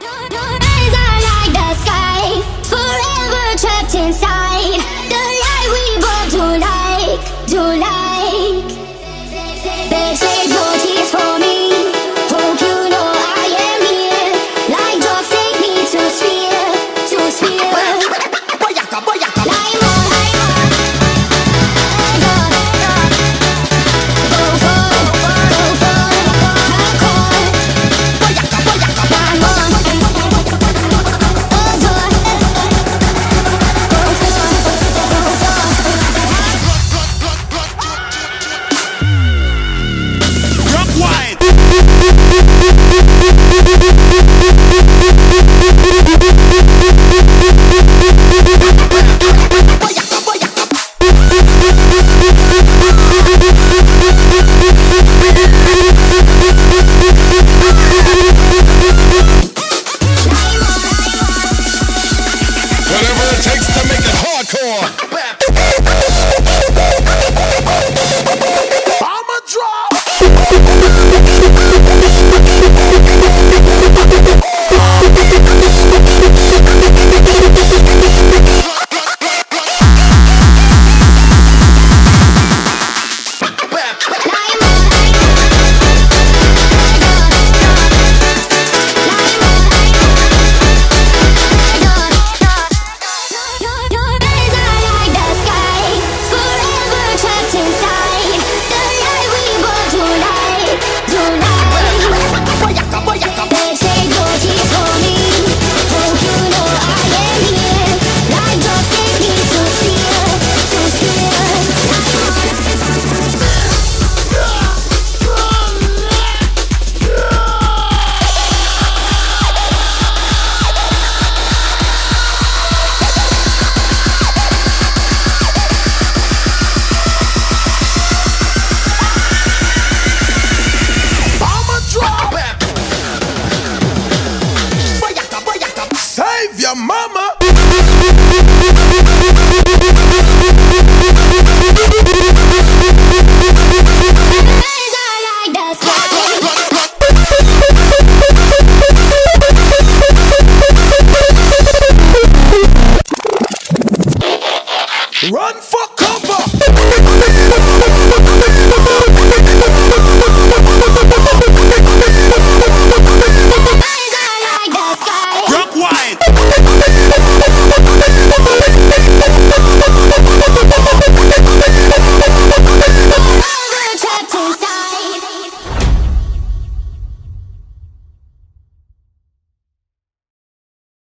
da